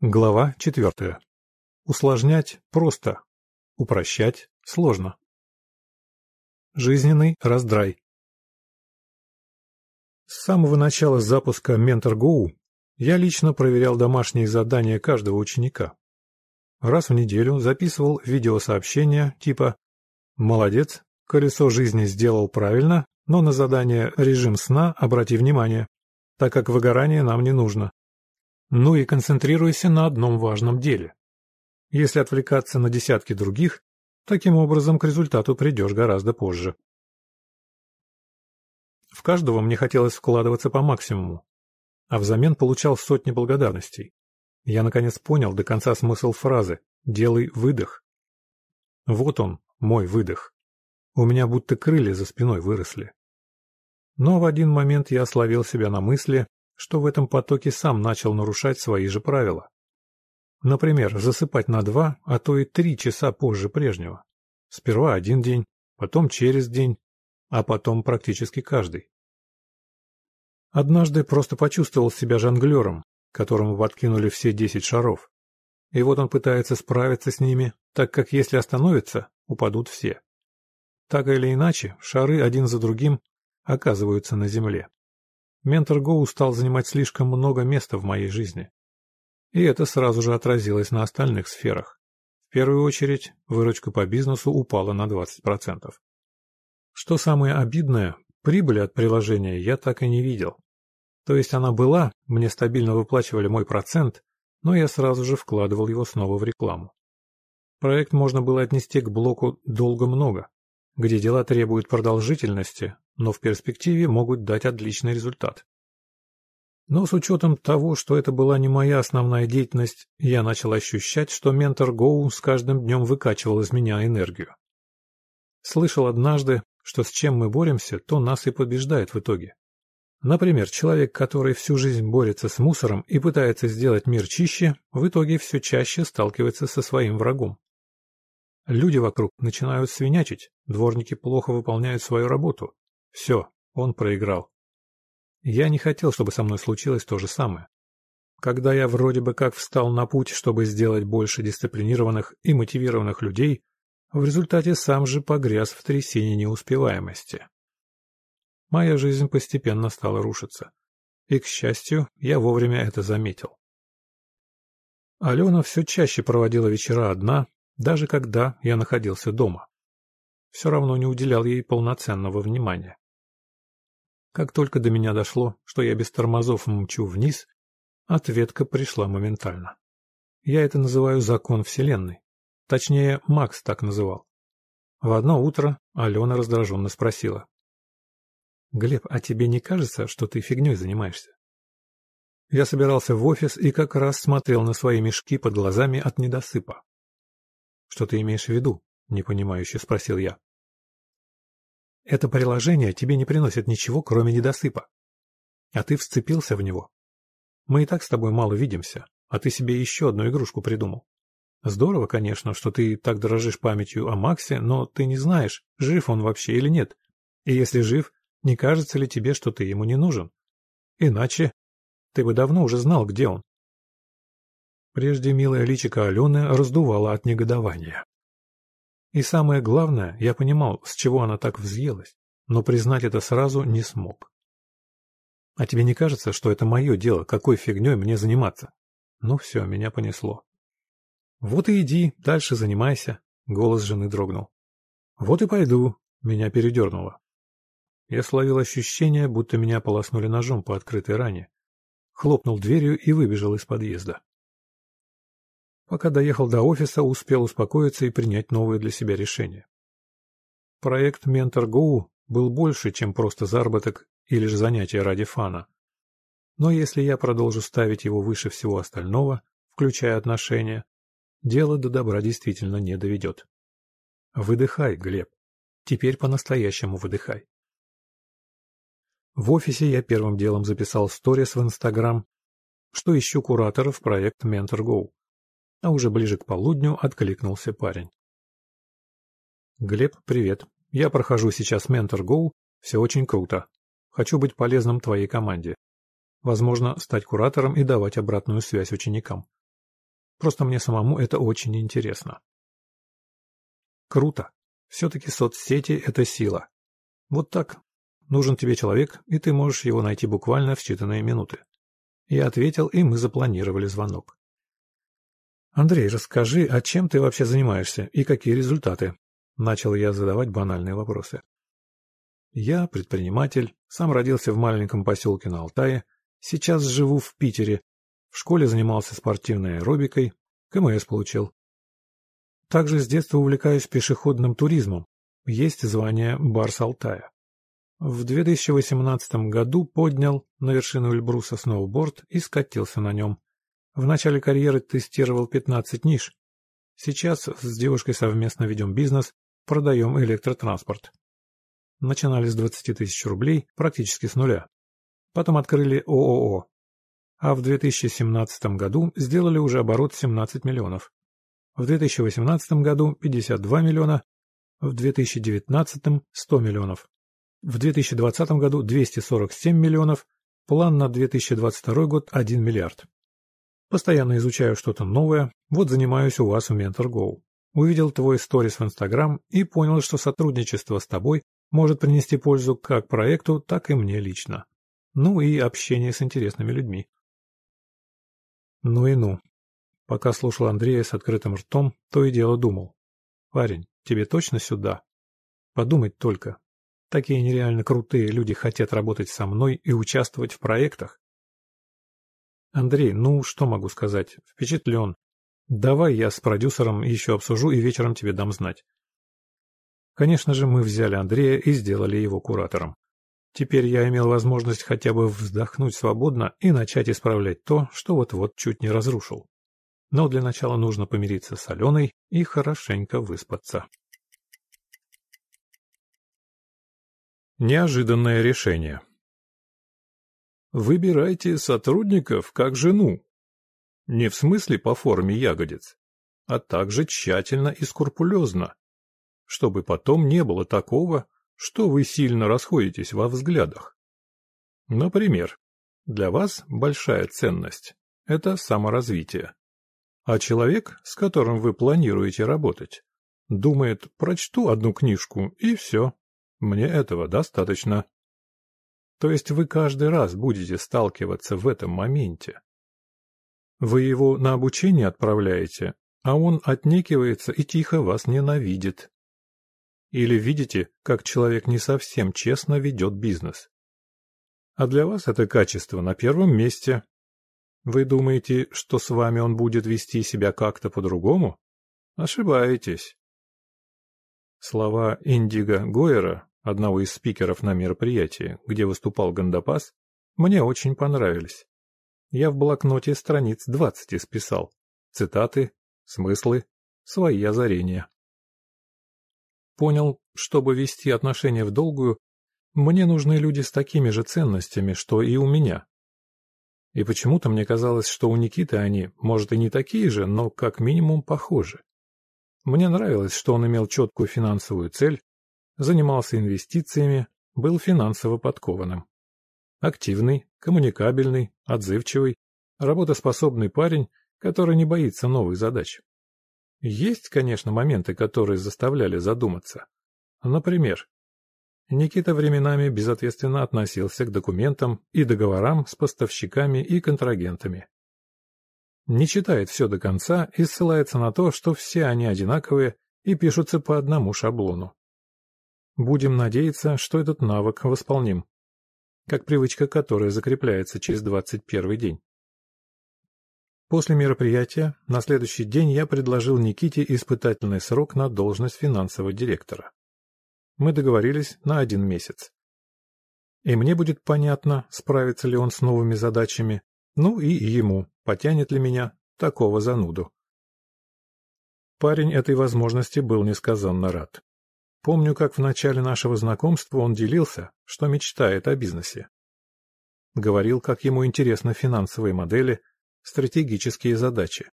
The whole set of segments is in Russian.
Глава четвертая. Усложнять просто, упрощать сложно. Жизненный раздрай. С самого начала запуска MentorGo я лично проверял домашние задания каждого ученика. Раз в неделю записывал видеосообщения типа «Молодец, колесо жизни сделал правильно, но на задание «Режим сна» обрати внимание, так как выгорание нам не нужно. Ну и концентрируйся на одном важном деле. Если отвлекаться на десятки других, таким образом к результату придешь гораздо позже. В каждого мне хотелось вкладываться по максимуму, а взамен получал сотни благодарностей. Я наконец понял до конца смысл фразы «делай выдох». Вот он, мой выдох. У меня будто крылья за спиной выросли. Но в один момент я словил себя на мысли, что в этом потоке сам начал нарушать свои же правила. Например, засыпать на два, а то и три часа позже прежнего. Сперва один день, потом через день, а потом практически каждый. Однажды просто почувствовал себя жонглером, которому подкинули все десять шаров. И вот он пытается справиться с ними, так как если остановится, упадут все. Так или иначе, шары один за другим оказываются на земле. Ментор Гоу стал занимать слишком много места в моей жизни. И это сразу же отразилось на остальных сферах. В первую очередь, выручка по бизнесу упала на 20%. Что самое обидное, прибыли от приложения я так и не видел. То есть она была, мне стабильно выплачивали мой процент, но я сразу же вкладывал его снова в рекламу. Проект можно было отнести к блоку «долго много», где дела требуют продолжительности, но в перспективе могут дать отличный результат. Но с учетом того, что это была не моя основная деятельность, я начал ощущать, что ментор Гоу с каждым днем выкачивал из меня энергию. Слышал однажды, что с чем мы боремся, то нас и побеждает в итоге. Например, человек, который всю жизнь борется с мусором и пытается сделать мир чище, в итоге все чаще сталкивается со своим врагом. Люди вокруг начинают свинячить, дворники плохо выполняют свою работу, все, он проиграл. Я не хотел, чтобы со мной случилось то же самое. Когда я вроде бы как встал на путь, чтобы сделать больше дисциплинированных и мотивированных людей, в результате сам же погряз в трясине неуспеваемости. Моя жизнь постепенно стала рушиться. И, к счастью, я вовремя это заметил. Алена все чаще проводила вечера одна, даже когда я находился дома все равно не уделял ей полноценного внимания. Как только до меня дошло, что я без тормозов мчу вниз, ответка пришла моментально. Я это называю закон Вселенной. Точнее, Макс так называл. В одно утро Алена раздраженно спросила. «Глеб, а тебе не кажется, что ты фигней занимаешься?» Я собирался в офис и как раз смотрел на свои мешки под глазами от недосыпа. «Что ты имеешь в виду?» — непонимающе спросил я. «Это приложение тебе не приносит ничего, кроме недосыпа. А ты вцепился в него. Мы и так с тобой мало видимся, а ты себе еще одну игрушку придумал. Здорово, конечно, что ты так дорожишь памятью о Максе, но ты не знаешь, жив он вообще или нет. И если жив, не кажется ли тебе, что ты ему не нужен? Иначе ты бы давно уже знал, где он. Прежде милая личико Алены раздувала от негодования. И самое главное, я понимал, с чего она так взъелась, но признать это сразу не смог. А тебе не кажется, что это мое дело, какой фигней мне заниматься? Ну все, меня понесло. Вот и иди, дальше занимайся, голос жены дрогнул. Вот и пойду, меня передернуло. Я словил ощущение, будто меня полоснули ножом по открытой ране. Хлопнул дверью и выбежал из подъезда. Пока доехал до офиса, успел успокоиться и принять новое для себя решение. Проект Mentor Go был больше, чем просто заработок или же занятие ради фана. Но если я продолжу ставить его выше всего остального, включая отношения, дело до добра действительно не доведет. Выдыхай, Глеб. Теперь по-настоящему выдыхай. В офисе я первым делом записал сторис в Инстаграм, что ищу кураторов проект Mentor Go а уже ближе к полудню откликнулся парень. «Глеб, привет. Я прохожу сейчас Ментор Go. Все очень круто. Хочу быть полезным твоей команде. Возможно, стать куратором и давать обратную связь ученикам. Просто мне самому это очень интересно. Круто. Все-таки соцсети – это сила. Вот так. Нужен тебе человек, и ты можешь его найти буквально в считанные минуты. Я ответил, и мы запланировали звонок. «Андрей, расскажи, а чем ты вообще занимаешься и какие результаты?» Начал я задавать банальные вопросы. Я предприниматель, сам родился в маленьком поселке на Алтае, сейчас живу в Питере, в школе занимался спортивной аэробикой, КМС получил. Также с детства увлекаюсь пешеходным туризмом, есть звание Барс Алтая. В 2018 году поднял на вершину Эльбруса сноуборд и скатился на нем. В начале карьеры тестировал 15 ниш. Сейчас с девушкой совместно ведем бизнес, продаем электротранспорт. Начинали с 20 тысяч рублей, практически с нуля. Потом открыли ООО. А в 2017 году сделали уже оборот 17 миллионов. В 2018 году 52 миллиона, в 2019 100 миллионов. В 2020 году 247 миллионов, план на 2022 год 1 миллиард. Постоянно изучаю что-то новое, вот занимаюсь у вас в MentorGo. Увидел твой сторис в Инстаграм и понял, что сотрудничество с тобой может принести пользу как проекту, так и мне лично. Ну и общение с интересными людьми. Ну и ну. Пока слушал Андрея с открытым ртом, то и дело думал. Парень, тебе точно сюда? Подумать только, Такие нереально крутые люди хотят работать со мной и участвовать в проектах. Андрей, ну что могу сказать, впечатлен. Давай я с продюсером еще обсужу и вечером тебе дам знать. Конечно же, мы взяли Андрея и сделали его куратором. Теперь я имел возможность хотя бы вздохнуть свободно и начать исправлять то, что вот-вот чуть не разрушил. Но для начала нужно помириться с Аленой и хорошенько выспаться. Неожиданное решение. Выбирайте сотрудников как жену. Не в смысле по форме ягодиц, а также тщательно и скрупулезно, чтобы потом не было такого, что вы сильно расходитесь во взглядах. Например, для вас большая ценность – это саморазвитие. А человек, с которым вы планируете работать, думает, прочту одну книжку и все. Мне этого достаточно. То есть вы каждый раз будете сталкиваться в этом моменте. Вы его на обучение отправляете, а он отнекивается и тихо вас ненавидит. Или видите, как человек не совсем честно ведет бизнес. А для вас это качество на первом месте. Вы думаете, что с вами он будет вести себя как-то по-другому? Ошибаетесь. Слова Индиго Гойера одного из спикеров на мероприятии, где выступал Гандапас, мне очень понравились. Я в блокноте страниц 20 исписал. Цитаты, смыслы, свои озарения. Понял, чтобы вести отношения в долгую, мне нужны люди с такими же ценностями, что и у меня. И почему-то мне казалось, что у Никиты они, может, и не такие же, но как минимум похожи. Мне нравилось, что он имел четкую финансовую цель, занимался инвестициями, был финансово подкованным. Активный, коммуникабельный, отзывчивый, работоспособный парень, который не боится новых задач. Есть, конечно, моменты, которые заставляли задуматься. Например, Никита временами безответственно относился к документам и договорам с поставщиками и контрагентами. Не читает все до конца и ссылается на то, что все они одинаковые и пишутся по одному шаблону. Будем надеяться, что этот навык восполним. Как привычка, которая закрепляется через 21 день. После мероприятия на следующий день я предложил Никите испытательный срок на должность финансового директора. Мы договорились на один месяц. И мне будет понятно, справится ли он с новыми задачами, ну и ему, потянет ли меня, такого зануду. Парень этой возможности был несказанно рад. Помню, как в начале нашего знакомства он делился, что мечтает о бизнесе. Говорил, как ему интересны финансовые модели, стратегические задачи.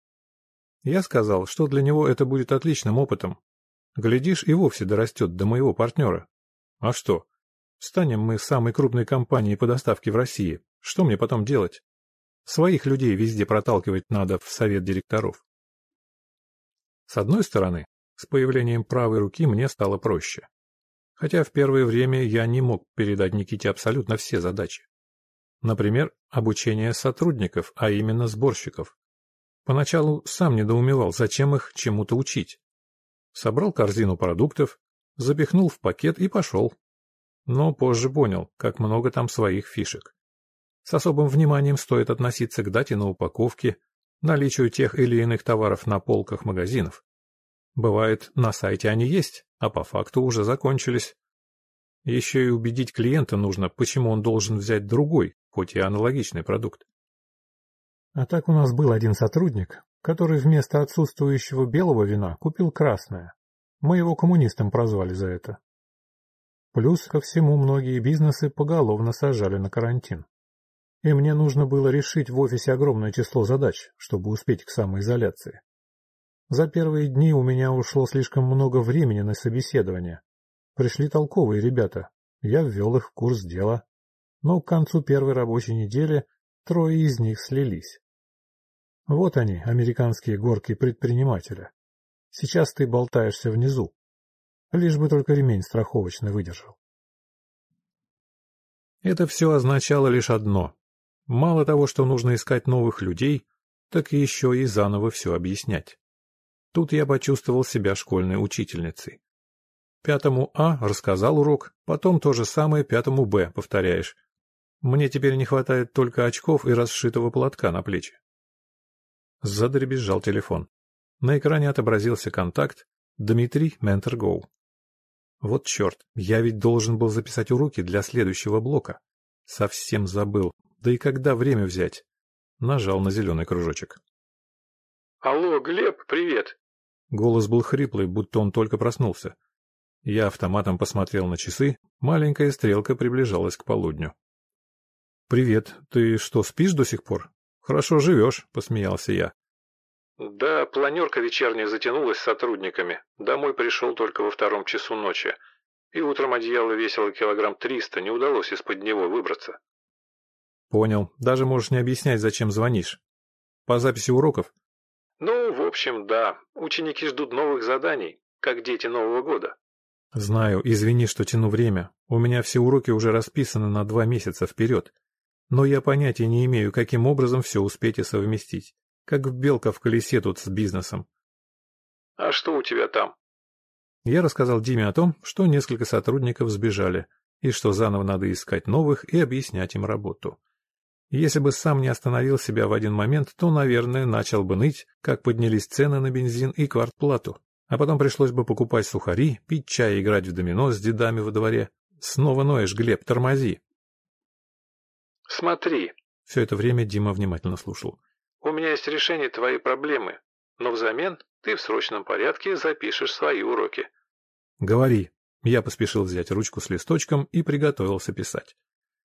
Я сказал, что для него это будет отличным опытом. Глядишь, и вовсе дорастет до моего партнера. А что? Станем мы самой крупной компанией по доставке в России. Что мне потом делать? Своих людей везде проталкивать надо в совет директоров. С одной стороны, с появлением правой руки мне стало проще. Хотя в первое время я не мог передать Никите абсолютно все задачи. Например, обучение сотрудников, а именно сборщиков. Поначалу сам недоумевал, зачем их чему-то учить. Собрал корзину продуктов, запихнул в пакет и пошел. Но позже понял, как много там своих фишек. С особым вниманием стоит относиться к дате на упаковке, наличию тех или иных товаров на полках магазинов. Бывает, на сайте они есть, а по факту уже закончились. Еще и убедить клиента нужно, почему он должен взять другой, хоть и аналогичный продукт. А так у нас был один сотрудник, который вместо отсутствующего белого вина купил красное. Мы его коммунистом прозвали за это. Плюс ко всему многие бизнесы поголовно сажали на карантин. И мне нужно было решить в офисе огромное число задач, чтобы успеть к самоизоляции. За первые дни у меня ушло слишком много времени на собеседование. Пришли толковые ребята, я ввел их в курс дела. Но к концу первой рабочей недели трое из них слились. Вот они, американские горки предпринимателя. Сейчас ты болтаешься внизу. Лишь бы только ремень страховочный выдержал. Это все означало лишь одно. Мало того, что нужно искать новых людей, так еще и заново все объяснять. Тут я почувствовал себя школьной учительницей. Пятому А рассказал урок, потом то же самое пятому Б повторяешь. Мне теперь не хватает только очков и расшитого платка на плечи. Задребезжал телефон. На экране отобразился контакт Дмитрий Ментергоу. Вот черт, я ведь должен был записать уроки для следующего блока. Совсем забыл. Да и когда время взять? Нажал на зеленый кружочек. «Алло, Глеб, привет!» Голос был хриплый, будто он только проснулся. Я автоматом посмотрел на часы, маленькая стрелка приближалась к полудню. «Привет, ты что, спишь до сих пор?» «Хорошо живешь», — посмеялся я. «Да, планерка вечерняя затянулась с сотрудниками. Домой пришел только во втором часу ночи. И утром одеяло весило килограмм триста, не удалось из-под него выбраться». «Понял. Даже можешь не объяснять, зачем звонишь. По записи уроков?» «Ну, в общем, да. Ученики ждут новых заданий, как дети Нового года». «Знаю. Извини, что тяну время. У меня все уроки уже расписаны на два месяца вперед но я понятия не имею, каким образом все успеть и совместить. Как в белка в колесе тут с бизнесом. А что у тебя там? Я рассказал Диме о том, что несколько сотрудников сбежали, и что заново надо искать новых и объяснять им работу. Если бы сам не остановил себя в один момент, то, наверное, начал бы ныть, как поднялись цены на бензин и квартплату. А потом пришлось бы покупать сухари, пить чай и играть в домино с дедами во дворе. Снова ноешь, Глеб, тормози. Смотри. Все это время Дима внимательно слушал. У меня есть решение твоей проблемы, но взамен ты в срочном порядке запишешь свои уроки. Говори. Я поспешил взять ручку с листочком и приготовился писать.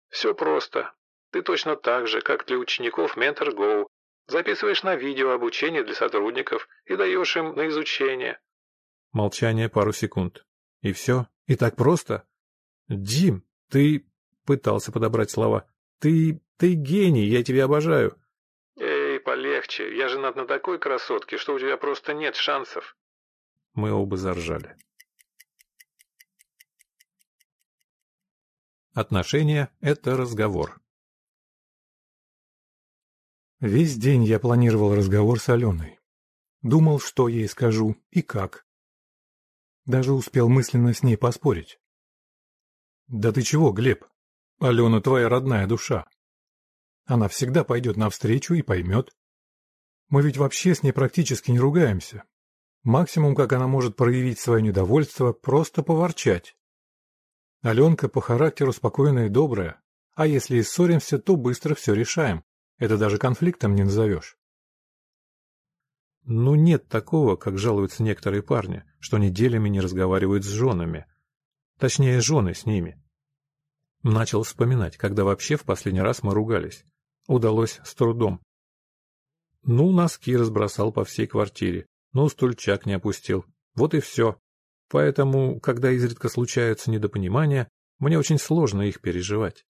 Все просто. Ты точно так же, как для учеников Mentor Go, записываешь на видео обучение для сотрудников и даешь им на изучение. Молчание пару секунд. И все? И так просто? Дим, ты... Пытался подобрать слова. Ты... ты гений, я тебя обожаю. Эй, полегче, я женат на такой красотке, что у тебя просто нет шансов. Мы оба заржали. Отношения — это разговор. Весь день я планировал разговор с Аленой. Думал, что ей скажу и как. Даже успел мысленно с ней поспорить. «Да ты чего, Глеб? Алена твоя родная душа. Она всегда пойдет навстречу и поймет. Мы ведь вообще с ней практически не ругаемся. Максимум, как она может проявить свое недовольство, просто поворчать. Аленка по характеру спокойная и добрая, а если и ссоримся, то быстро все решаем. Это даже конфликтом не назовешь. Ну нет такого, как жалуются некоторые парни, что неделями не разговаривают с женами. Точнее, жены с ними. Начал вспоминать, когда вообще в последний раз мы ругались. Удалось с трудом. Ну, носки разбросал по всей квартире, ну, стульчак не опустил. Вот и все. Поэтому, когда изредка случаются недопонимания, мне очень сложно их переживать.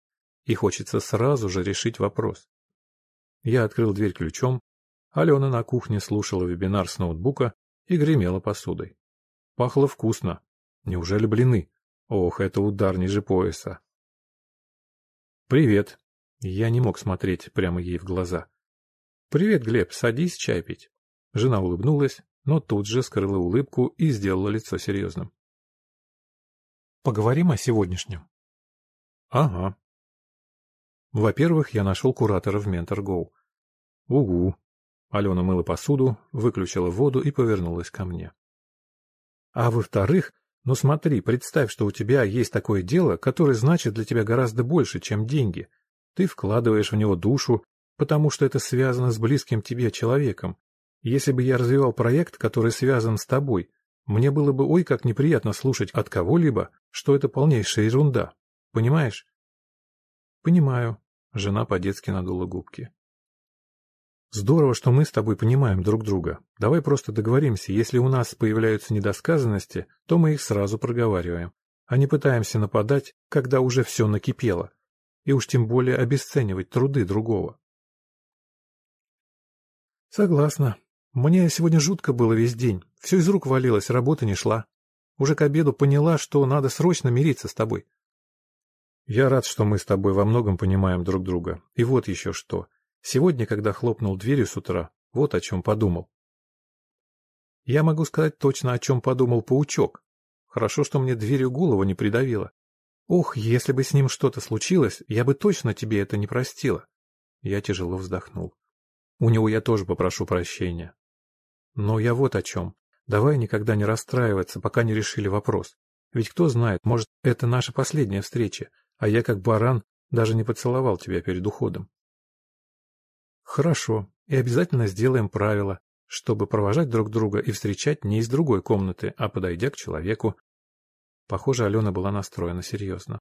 И хочется сразу же решить вопрос. Я открыл дверь ключом. Алена на кухне слушала вебинар с ноутбука и гремела посудой. Пахло вкусно. Неужели блины? Ох, это удар ниже пояса. «Привет». Я не мог смотреть прямо ей в глаза. «Привет, Глеб, садись чай пить». Жена улыбнулась, но тут же скрыла улыбку и сделала лицо серьезным. «Поговорим о сегодняшнем?» «Ага». Во-первых, я нашел куратора в Ментор-Гоу. «Угу». Алена мыла посуду, выключила воду и повернулась ко мне. «А во-вторых, ну смотри, представь, что у тебя есть такое дело, которое значит для тебя гораздо больше, чем деньги. Ты вкладываешь в него душу, потому что это связано с близким тебе человеком. Если бы я развивал проект, который связан с тобой, мне было бы ой как неприятно слушать от кого-либо, что это полнейшая ерунда. Понимаешь? Понимаю. Жена по-детски надула губки. Здорово, что мы с тобой понимаем друг друга. Давай просто договоримся, если у нас появляются недосказанности, то мы их сразу проговариваем, а не пытаемся нападать, когда уже все накипело, и уж тем более обесценивать труды другого. Согласна. Мне сегодня жутко было весь день. Все из рук валилось, работа не шла. Уже к обеду поняла, что надо срочно мириться с тобой. Я рад, что мы с тобой во многом понимаем друг друга. И вот еще что. Сегодня, когда хлопнул дверью с утра, вот о чем подумал. Я могу сказать точно, о чем подумал паучок. Хорошо, что мне дверью голову не придавило. Ох, если бы с ним что-то случилось, я бы точно тебе это не простила. Я тяжело вздохнул. У него я тоже попрошу прощения. Но я вот о чем. Давай никогда не расстраиваться, пока не решили вопрос. Ведь кто знает, может, это наша последняя встреча, а я, как баран, даже не поцеловал тебя перед уходом. Хорошо, и обязательно сделаем правило, чтобы провожать друг друга и встречать не из другой комнаты, а подойдя к человеку. Похоже, Алена была настроена серьезно.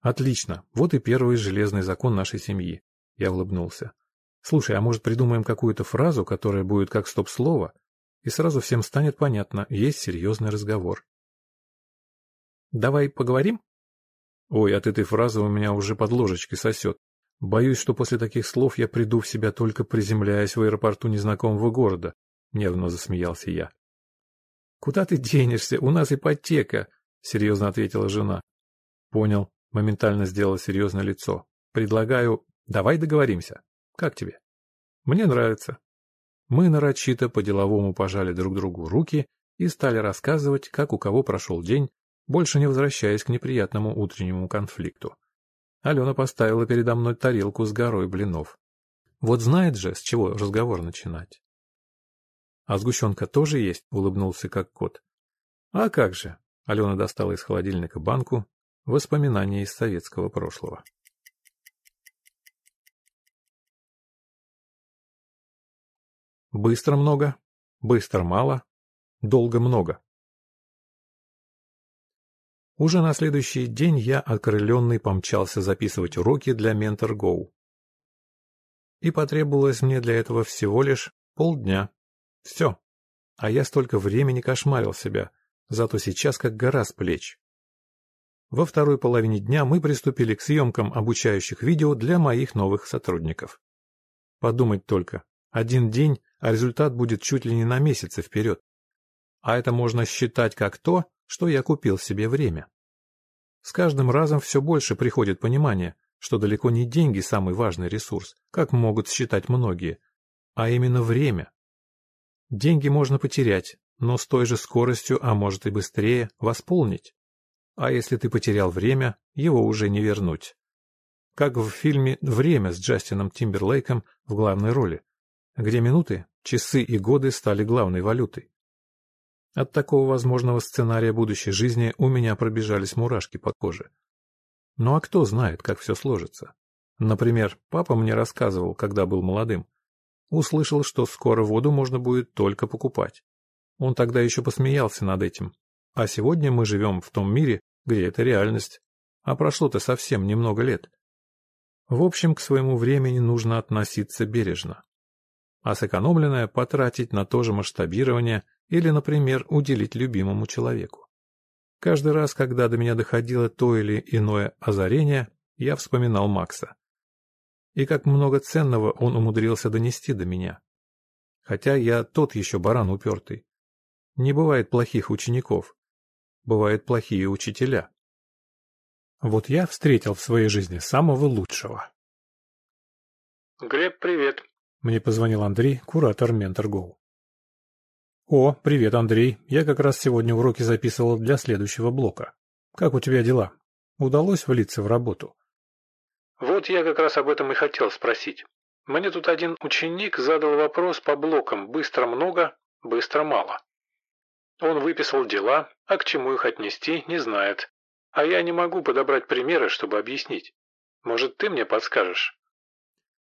Отлично, вот и первый железный закон нашей семьи. Я улыбнулся. Слушай, а может придумаем какую-то фразу, которая будет как стоп-слово, и сразу всем станет понятно, есть серьезный разговор. Давай поговорим? Ой, от этой фразы у меня уже под ложечкой сосет. Боюсь, что после таких слов я приду в себя только приземляясь в аэропорту незнакомого города, — нервно засмеялся я. — Куда ты денешься? У нас ипотека, — серьезно ответила жена. — Понял. Моментально сделал серьезное лицо. — Предлагаю, давай договоримся. Как тебе? — Мне нравится. Мы нарочито по-деловому пожали друг другу руки и стали рассказывать, как у кого прошел день, больше не возвращаясь к неприятному утреннему конфликту. Алена поставила передо мной тарелку с горой блинов. Вот знает же, с чего разговор начинать. — А сгущенка тоже есть? — улыбнулся как кот. — А как же? — Алена достала из холодильника банку. Воспоминания из советского прошлого. Быстро много, быстро мало, долго много. Уже на следующий день я, окрыленный, помчался записывать уроки для Mentor Go. И потребовалось мне для этого всего лишь полдня. Все. А я столько времени кошмарил себя, зато сейчас как гора с плеч. Во второй половине дня мы приступили к съемкам обучающих видео для моих новых сотрудников. Подумать только, один день, а результат будет чуть ли не на месяцы вперед. А это можно считать как то, что я купил себе время. С каждым разом все больше приходит понимание, что далеко не деньги самый важный ресурс, как могут считать многие, а именно время. Деньги можно потерять, но с той же скоростью, а может и быстрее, восполнить. А если ты потерял время, его уже не вернуть. Как в фильме «Время» с Джастином Тимберлейком в главной роли, где минуты, часы и годы стали главной валютой. От такого возможного сценария будущей жизни у меня пробежались мурашки по коже. Ну а кто знает, как все сложится? Например, папа мне рассказывал, когда был молодым. Услышал, что скоро воду можно будет только покупать. Он тогда еще посмеялся над этим. А сегодня мы живем в том мире, где это реальность. А прошло-то совсем немного лет. В общем, к своему времени нужно относиться бережно. А сэкономленное потратить на то же масштабирование – или, например, уделить любимому человеку. Каждый раз, когда до меня доходило то или иное озарение, я вспоминал Макса. И как много ценного он умудрился донести до меня. Хотя я тот еще баран упертый. Не бывает плохих учеников. Бывают плохие учителя. Вот я встретил в своей жизни самого лучшего. Глеб, привет. Мне позвонил Андрей, куратор Mentor О, привет, Андрей. Я как раз сегодня уроки записывал для следующего блока. Как у тебя дела? Удалось влиться в работу? Вот я как раз об этом и хотел спросить. Мне тут один ученик задал вопрос по блокам «быстро много, быстро мало». Он выписал дела, а к чему их отнести, не знает. А я не могу подобрать примеры, чтобы объяснить. Может, ты мне подскажешь?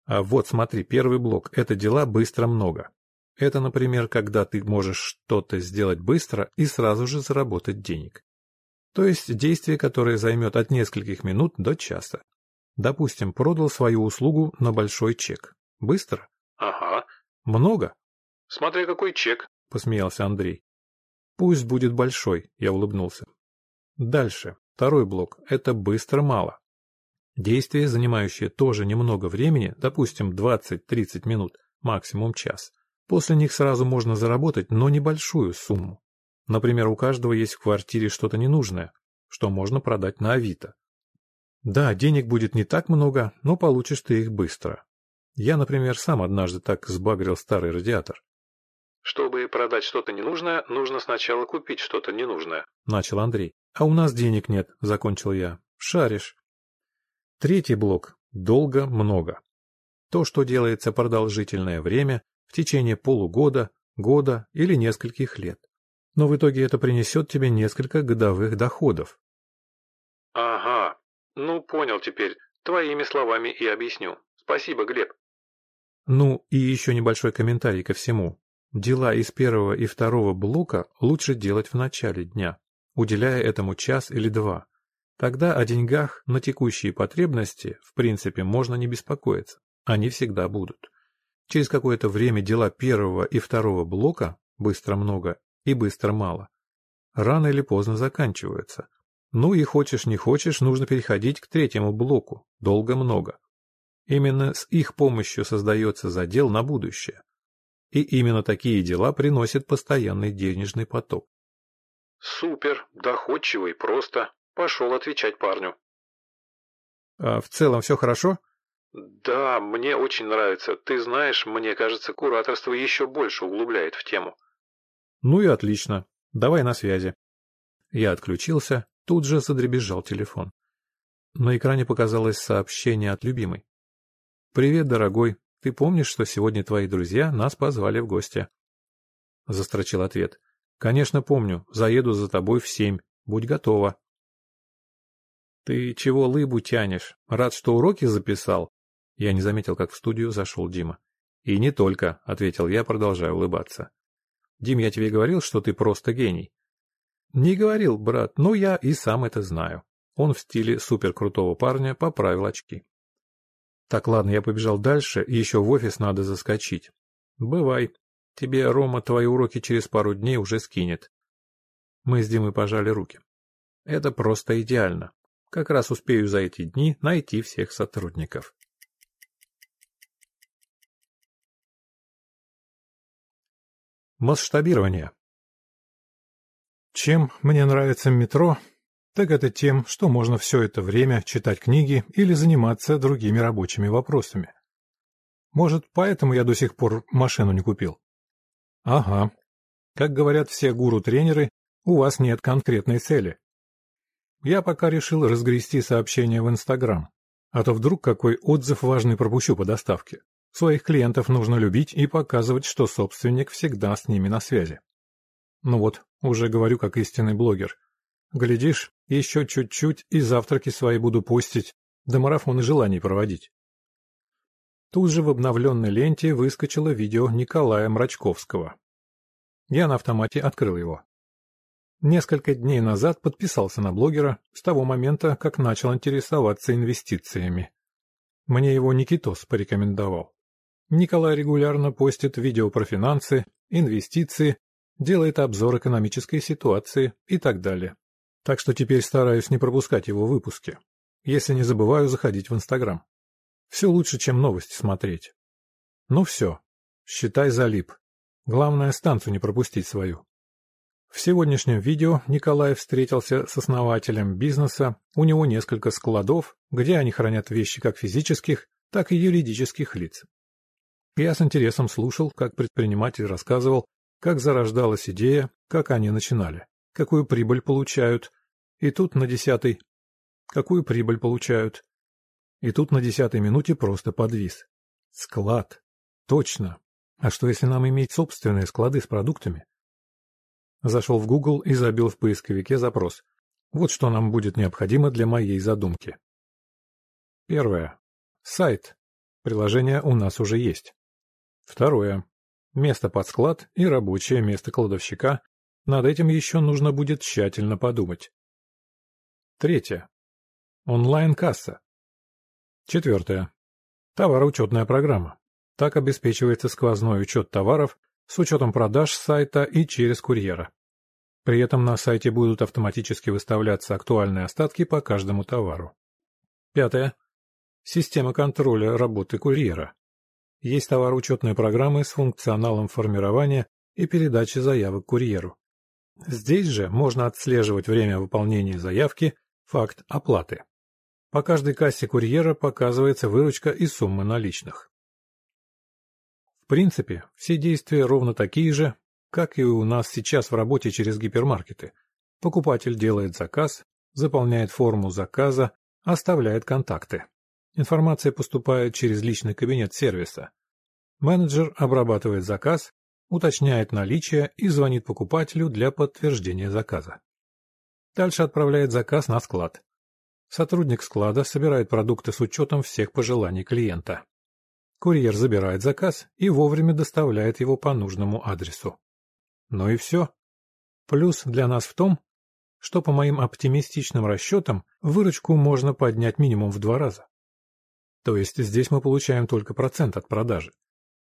А вот смотри, первый блок – это дела быстро много. Это, например, когда ты можешь что-то сделать быстро и сразу же заработать денег. То есть действие, которое займет от нескольких минут до часа. Допустим, продал свою услугу на большой чек. Быстро? Ага. Много? Смотря какой чек, посмеялся Андрей. Пусть будет большой, я улыбнулся. Дальше. Второй блок. Это быстро мало. Действие, занимающее тоже немного времени, допустим, 20-30 минут, максимум час. После них сразу можно заработать, но небольшую сумму. Например, у каждого есть в квартире что-то ненужное, что можно продать на Авито. Да, денег будет не так много, но получишь ты их быстро. Я, например, сам однажды так сбагрил старый радиатор. Чтобы продать что-то ненужное, нужно сначала купить что-то ненужное. Начал Андрей. А у нас денег нет, закончил я. Шаришь. Третий блок. Долго, много. То, что делается продолжительное время, в течение полугода, года или нескольких лет но в итоге это принесет тебе несколько годовых доходов. Ага, ну понял теперь, твоими словами и объясню. Спасибо, Глеб. Ну и еще небольшой комментарий ко всему. Дела из первого и второго блока лучше делать в начале дня, уделяя этому час или два. Тогда о деньгах на текущие потребности, в принципе, можно не беспокоиться. Они всегда будут. Через какое-то время дела первого и второго блока, быстро много, и быстро мало. Рано или поздно заканчиваются. Ну и хочешь не хочешь, нужно переходить к третьему блоку, долго-много. Именно с их помощью создается задел на будущее. И именно такие дела приносят постоянный денежный поток. Супер, доходчиво и просто. Пошел отвечать парню. А в целом все хорошо? Да, мне очень нравится. Ты знаешь, мне кажется, кураторство еще больше углубляет в тему. Ну и отлично. Давай на связи. Я отключился, тут же задребезжал телефон. На экране показалось сообщение от любимой. «Привет, дорогой. Ты помнишь, что сегодня твои друзья нас позвали в гости?» Застрочил ответ. «Конечно помню. Заеду за тобой в семь. Будь готова». «Ты чего лыбу тянешь? Рад, что уроки записал?» Я не заметил, как в студию зашел Дима. «И не только», — ответил я, продолжая улыбаться. Дим, я тебе говорил, что ты просто гений. Не говорил, брат, но я и сам это знаю. Он в стиле суперкрутого парня поправил очки. Так, ладно, я побежал дальше, и еще в офис надо заскочить. Бывай. Тебе Рома твои уроки через пару дней уже скинет. Мы с Димой пожали руки. Это просто идеально. Как раз успею за эти дни найти всех сотрудников. Масштабирование. Чем мне нравится метро, так это тем, что можно все это время читать книги или заниматься другими рабочими вопросами. Может, поэтому я до сих пор машину не купил? Ага. Как говорят все гуру-тренеры, у вас нет конкретной цели. Я пока решил разгрести сообщение в Инстаграм, а то вдруг какой отзыв важный пропущу по доставке. Своих клиентов нужно любить и показывать, что собственник всегда с ними на связи. Ну вот, уже говорю как истинный блогер. Глядишь, еще чуть-чуть и завтраки свои буду постить, да марафоны желаний проводить. Тут же в обновленной ленте выскочило видео Николая Мрачковского. Я на автомате открыл его. Несколько дней назад подписался на блогера с того момента, как начал интересоваться инвестициями. Мне его Никитос порекомендовал. Николай регулярно постит видео про финансы, инвестиции, делает обзор экономической ситуации и так далее. Так что теперь стараюсь не пропускать его выпуски. Если не забываю заходить в Инстаграм. Все лучше, чем новости смотреть. Ну все, считай залип. Главное, станцию не пропустить свою. В сегодняшнем видео Николай встретился с основателем бизнеса, у него несколько складов, где они хранят вещи как физических, так и юридических лиц. Я с интересом слушал, как предприниматель рассказывал, как зарождалась идея, как они начинали, какую прибыль получают, и тут на десятой... Какую прибыль получают? И тут на десятой минуте просто подвис. Склад. Точно. А что если нам иметь собственные склады с продуктами? Зашел в Google и забил в поисковике запрос. Вот что нам будет необходимо для моей задумки. Первое. Сайт. Приложение у нас уже есть. Второе. Место под склад и рабочее место кладовщика. Над этим еще нужно будет тщательно подумать. Третье. Онлайн-касса. Четвертое. Товароучетная программа. Так обеспечивается сквозной учет товаров с учетом продаж с сайта и через курьера. При этом на сайте будут автоматически выставляться актуальные остатки по каждому товару. Пятое. Система контроля работы курьера. Есть товароучетные программы с функционалом формирования и передачи заявок курьеру. Здесь же можно отслеживать время выполнения заявки, факт оплаты. По каждой кассе курьера показывается выручка и сумма наличных принципе, все действия ровно такие же, как и у нас сейчас в работе через гипермаркеты. Покупатель делает заказ, заполняет форму заказа, оставляет контакты. Информация поступает через личный кабинет сервиса. Менеджер обрабатывает заказ, уточняет наличие и звонит покупателю для подтверждения заказа. Дальше отправляет заказ на склад. Сотрудник склада собирает продукты с учетом всех пожеланий клиента. Курьер забирает заказ и вовремя доставляет его по нужному адресу. Ну и все. Плюс для нас в том, что по моим оптимистичным расчетам выручку можно поднять минимум в два раза. То есть здесь мы получаем только процент от продажи.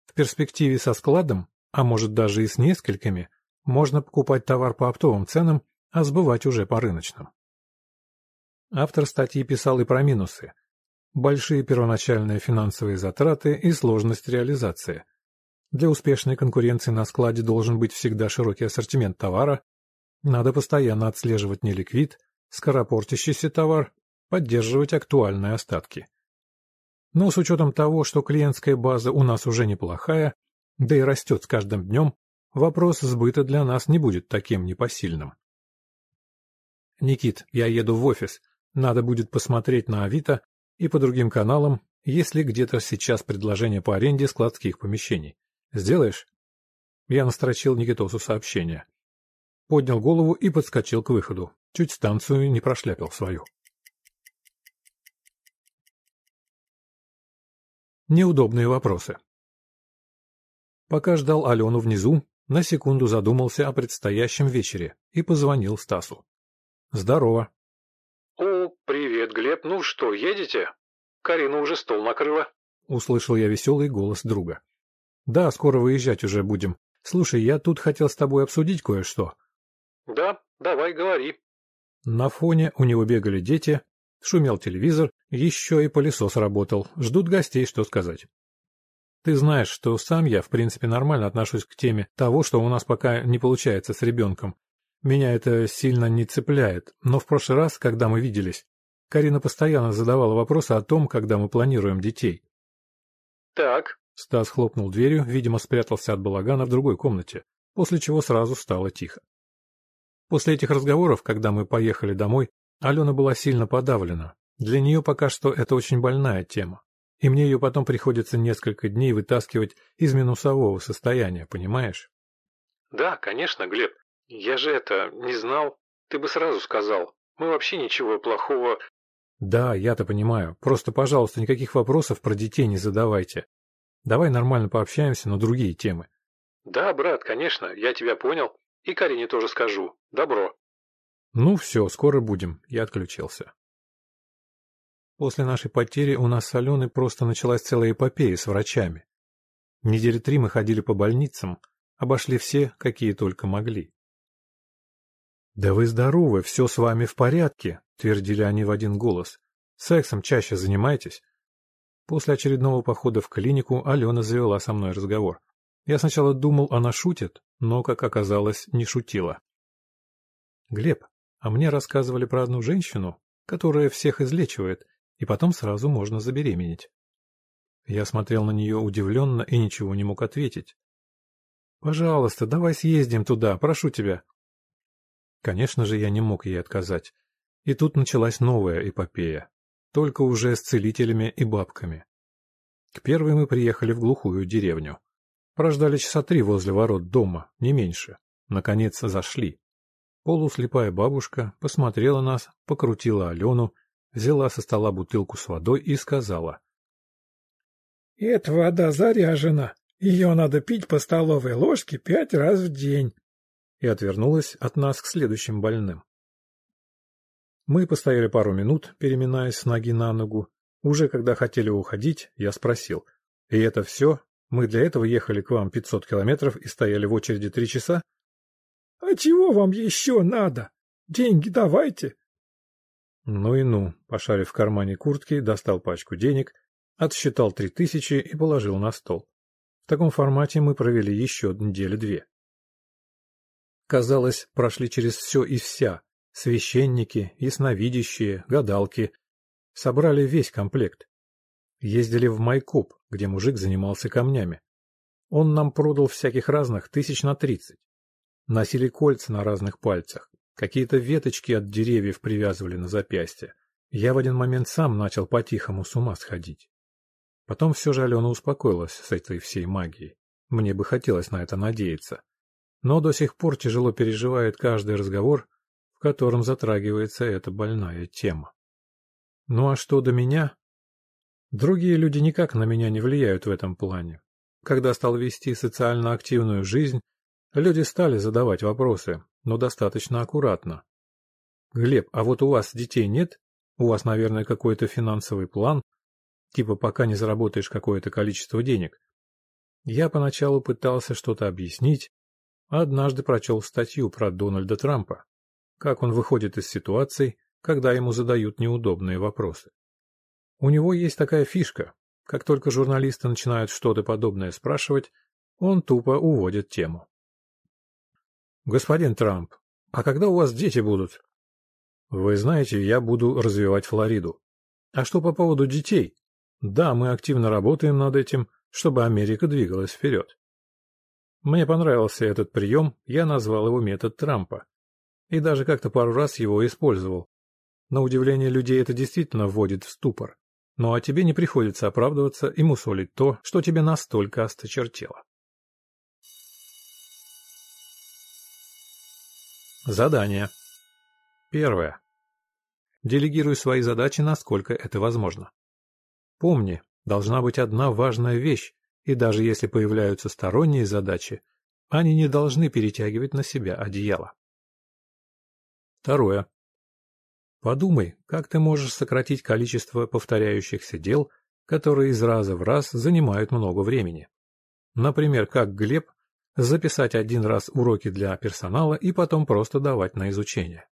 В перспективе со складом, а может даже и с несколькими, можно покупать товар по оптовым ценам, а сбывать уже по рыночным. Автор статьи писал и про минусы, большие первоначальные финансовые затраты и сложность реализации. Для успешной конкуренции на складе должен быть всегда широкий ассортимент товара, надо постоянно отслеживать неликвид, скоропортящийся товар, поддерживать актуальные остатки. Но с учетом того, что клиентская база у нас уже неплохая, да и растет с каждым днем, вопрос сбыта для нас не будет таким непосильным. «Никит, я еду в офис. Надо будет посмотреть на Авито, и по другим каналам, если где-то сейчас предложение по аренде складских помещений. Сделаешь? Я настрочил Никитосу сообщение. Поднял голову и подскочил к выходу. Чуть станцию не прошляпил свою. Неудобные вопросы. Пока ждал Алену внизу, на секунду задумался о предстоящем вечере и позвонил Стасу. «Здорово», «О, привет, Глеб. Ну что, едете? Карина уже стол накрыла». Услышал я веселый голос друга. «Да, скоро выезжать уже будем. Слушай, я тут хотел с тобой обсудить кое-что». «Да, давай, говори». На фоне у него бегали дети, шумел телевизор, еще и пылесос работал. Ждут гостей, что сказать. Ты знаешь, что сам я, в принципе, нормально отношусь к теме того, что у нас пока не получается с ребенком, меня это сильно не цепляет, но в прошлый раз, когда мы виделись, Карина постоянно задавала вопросы о том, когда мы планируем детей. «Так». Стас хлопнул дверью, видимо, спрятался от балагана в другой комнате, после чего сразу стало тихо. После этих разговоров, когда мы поехали домой, Алена была сильно подавлена. Для нее пока что это очень больная тема. И мне ее потом приходится несколько дней вытаскивать из минусового состояния, понимаешь? Да, конечно, Глеб. «Я же это, не знал. Ты бы сразу сказал. Мы вообще ничего плохого...» «Да, я-то понимаю. Просто, пожалуйста, никаких вопросов про детей не задавайте. Давай нормально пообщаемся на другие темы». «Да, брат, конечно, я тебя понял. И Карине тоже скажу. Добро». «Ну все, скоро будем». Я отключился. После нашей потери у нас с Аленой просто началась целая эпопея с врачами. Недели три мы ходили по больницам, обошли все, какие только могли. «Да вы здоровы, все с вами в порядке», — твердили они в один голос. «Сексом чаще занимайтесь». После очередного похода в клинику Алена завела со мной разговор. Я сначала думал, она шутит, но, как оказалось, не шутила. Глеб, а мне рассказывали про одну женщину, которая всех излечивает, и потом сразу можно забеременеть. Я смотрел на нее удивленно и ничего не мог ответить. «Пожалуйста, давай съездим туда, прошу тебя». Конечно же, я не мог ей отказать. И тут началась новая эпопея, только уже с целителями и бабками. К первой мы приехали в глухую деревню. Прождали часа три возле ворот дома, не меньше. Наконец зашли. Полуслепая бабушка посмотрела нас, покрутила Алену, взяла со стола бутылку с водой и сказала. «Эта вода заряжена. Ее надо пить по столовой ложке пять раз в день». И отвернулась от нас к следующим больным. Мы постояли пару минут, переминаясь с ноги на ногу. Уже когда хотели уходить, я спросил. «И это все? Мы для этого ехали к вам 500 километров и стояли в очереди три часа?» «А чего вам еще надо? Деньги давайте!» Ну и ну, пошарив в кармане куртки, достал пачку денег, отсчитал три тысячи и положил на стол. В таком формате мы провели еще недели две. Казалось, прошли через все и вся. Священники, ясновидящие, гадалки. Собрали весь комплект. Ездили в Майкоп, где мужик занимался камнями. Он нам продал всяких разных тысяч на тридцать. Носили кольца на разных пальцах. Какие-то веточки от деревьев привязывали на запястье. Я в один момент сам начал по-тихому с ума сходить. Потом все же Алена успокоилась с этой всей магией. Мне бы хотелось на это надеяться. Но до сих пор тяжело переживает каждый разговор, в котором затрагивается эта больная тема. Ну а что до меня? Другие люди никак на меня не влияют в этом плане. Когда стал вести социально активную жизнь, Люди стали задавать вопросы, но достаточно аккуратно. «Глеб, а вот у вас детей нет? У вас, наверное, какой-то финансовый план? Типа пока не заработаешь какое-то количество денег?» Я поначалу пытался что-то объяснить, а однажды прочел статью про Дональда Трампа, как он выходит из ситуаций, когда ему задают неудобные вопросы. У него есть такая фишка, как только журналисты начинают что-то подобное спрашивать, он тупо уводит тему. «Господин Трамп, а когда у вас дети будут?» «Вы знаете, я буду развивать Флориду. А что по поводу детей? Да, мы активно работаем над этим, чтобы Америка двигалась вперед. Мне понравился этот прием, я назвал его метод Трампа. И даже как-то пару раз его использовал. На удивление людей это действительно вводит в ступор. Ну а тебе не приходится оправдываться и мусолить то, что тебе настолько осточертело. Задание. Первое. Делегируй свои задачи, насколько это возможно. Помни, должна быть одна важная вещь, и даже если появляются сторонние задачи, они не должны перетягивать на себя одеяло. Второе. Подумай, как ты можешь сократить количество повторяющихся дел, которые из раза в раз занимают много времени. Например, как Глеб записать один раз уроки для персонала и потом просто давать на изучение.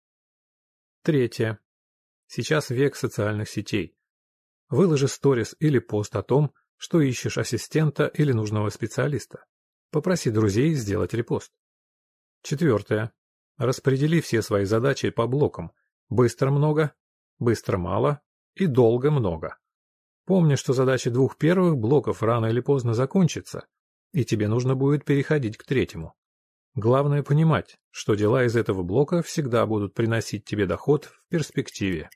Третье. Сейчас век социальных сетей. Выложи сторис или пост о том, что ищешь ассистента или нужного специалиста. Попроси друзей сделать репост. Четвертое. Распредели все свои задачи по блокам. Быстро много, быстро мало и долго много. Помни, что задачи двух первых блоков рано или поздно закончатся, и тебе нужно будет переходить к третьему. Главное понимать, что дела из этого блока всегда будут приносить тебе доход в перспективе.